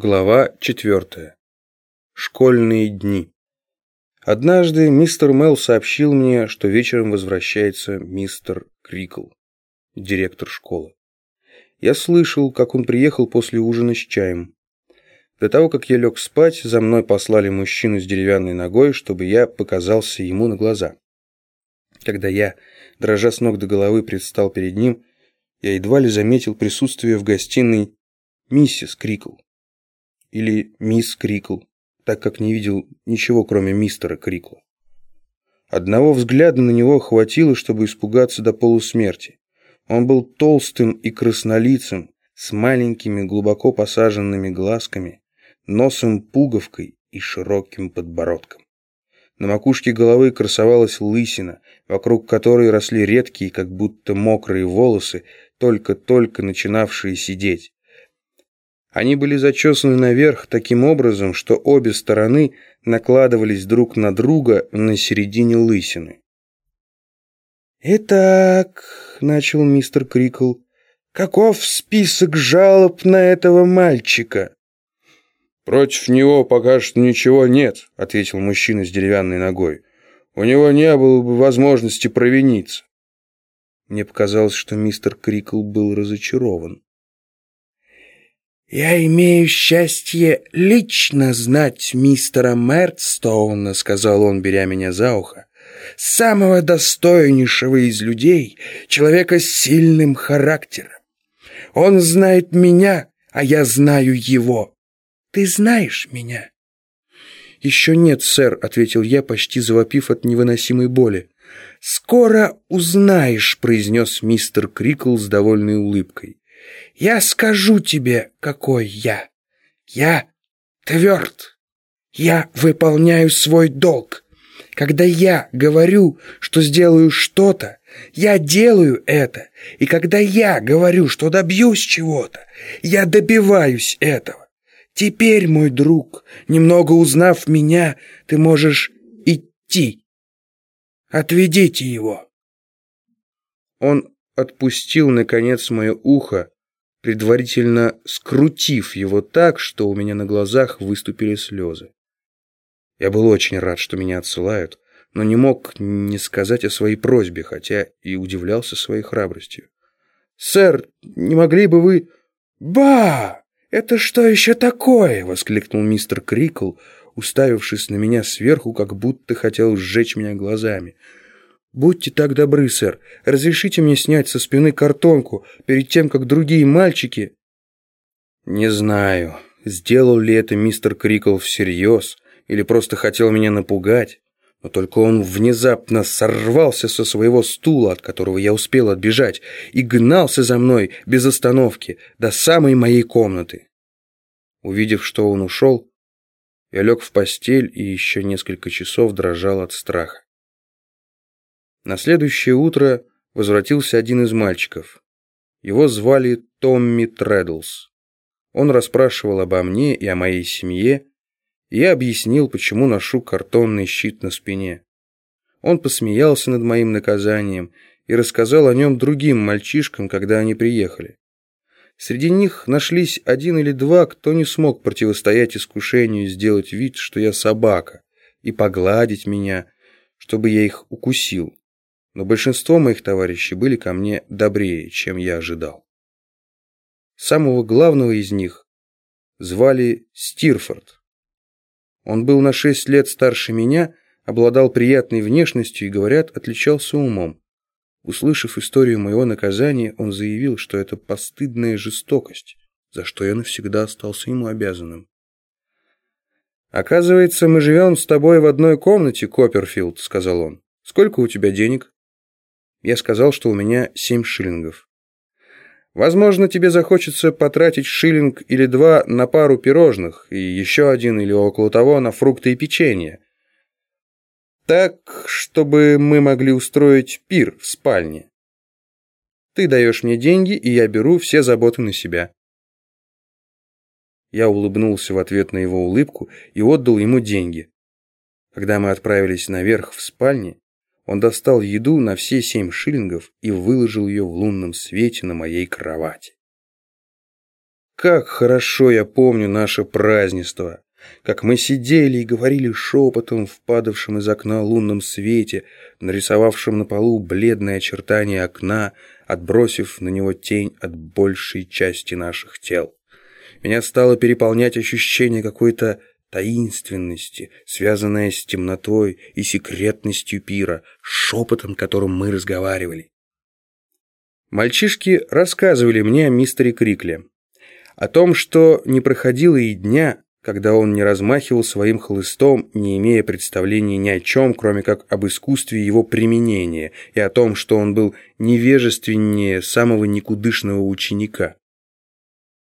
Глава четвертая. Школьные дни. Однажды мистер Мел сообщил мне, что вечером возвращается мистер Крикл, директор школы. Я слышал, как он приехал после ужина с чаем. До того, как я лег спать, за мной послали мужчину с деревянной ногой, чтобы я показался ему на глаза. Когда я, дрожа с ног до головы, предстал перед ним, я едва ли заметил присутствие в гостиной миссис Крикл или мисс Крикл, так как не видел ничего, кроме мистера Крикла. Одного взгляда на него хватило, чтобы испугаться до полусмерти. Он был толстым и краснолицым, с маленькими глубоко посаженными глазками, носом-пуговкой и широким подбородком. На макушке головы красовалась лысина, вокруг которой росли редкие, как будто мокрые волосы, только-только начинавшие сидеть. Они были зачесаны наверх таким образом, что обе стороны накладывались друг на друга на середине лысины. «Итак», — начал мистер Крикл, — «каков список жалоб на этого мальчика?» «Против него пока что ничего нет», — ответил мужчина с деревянной ногой. «У него не было бы возможности провиниться». Мне показалось, что мистер Крикл был разочарован. «Я имею счастье лично знать мистера Мертстоуна», — сказал он, беря меня за ухо, «самого достойнейшего из людей, человека с сильным характером. Он знает меня, а я знаю его. Ты знаешь меня?» «Еще нет, сэр», — ответил я, почти завопив от невыносимой боли. «Скоро узнаешь», — произнес мистер Крикл с довольной улыбкой. Я скажу тебе, какой я. Я тверд. Я выполняю свой долг. Когда я говорю, что сделаю что-то, я делаю это. И когда я говорю, что добьюсь чего-то, я добиваюсь этого. Теперь, мой друг, немного узнав меня, ты можешь идти. Отведите его. Он отпустил, наконец, мое ухо, предварительно скрутив его так, что у меня на глазах выступили слезы. Я был очень рад, что меня отсылают, но не мог не сказать о своей просьбе, хотя и удивлялся своей храбростью. «Сэр, не могли бы вы...» «Ба! Это что еще такое?» — воскликнул мистер Крикл, уставившись на меня сверху, как будто хотел сжечь меня глазами. «Будьте так добры, сэр, разрешите мне снять со спины картонку перед тем, как другие мальчики...» Не знаю, сделал ли это мистер Крикл всерьез или просто хотел меня напугать, но только он внезапно сорвался со своего стула, от которого я успел отбежать, и гнался за мной без остановки до самой моей комнаты. Увидев, что он ушел, я лег в постель и еще несколько часов дрожал от страха. На следующее утро возвратился один из мальчиков. Его звали Томми Треддлс. Он расспрашивал обо мне и о моей семье, и я объяснил, почему ношу картонный щит на спине. Он посмеялся над моим наказанием и рассказал о нем другим мальчишкам, когда они приехали. Среди них нашлись один или два, кто не смог противостоять искушению сделать вид, что я собака, и погладить меня, чтобы я их укусил но большинство моих товарищей были ко мне добрее, чем я ожидал. Самого главного из них звали Стирфорд. Он был на шесть лет старше меня, обладал приятной внешностью и, говорят, отличался умом. Услышав историю моего наказания, он заявил, что это постыдная жестокость, за что я навсегда остался ему обязанным. «Оказывается, мы живем с тобой в одной комнате, Копперфилд», — сказал он. «Сколько у тебя денег?» Я сказал, что у меня семь шиллингов. Возможно, тебе захочется потратить шиллинг или два на пару пирожных и еще один или около того на фрукты и печенье. Так, чтобы мы могли устроить пир в спальне. Ты даешь мне деньги, и я беру все заботы на себя. Я улыбнулся в ответ на его улыбку и отдал ему деньги. Когда мы отправились наверх в спальне, он достал еду на все семь шиллингов и выложил ее в лунном свете на моей кровати. Как хорошо я помню наше празднество, как мы сидели и говорили шепотом в падавшем из окна лунном свете, нарисовавшем на полу бледное очертание окна, отбросив на него тень от большей части наших тел. Меня стало переполнять ощущение какой-то таинственности, связанное с темнотой и секретностью пира, шепотом, которым мы разговаривали. Мальчишки рассказывали мне о мистере Крикле. О том, что не проходило и дня, когда он не размахивал своим хлыстом, не имея представления ни о чем, кроме как об искусстве его применения, и о том, что он был невежественнее самого никудышного ученика.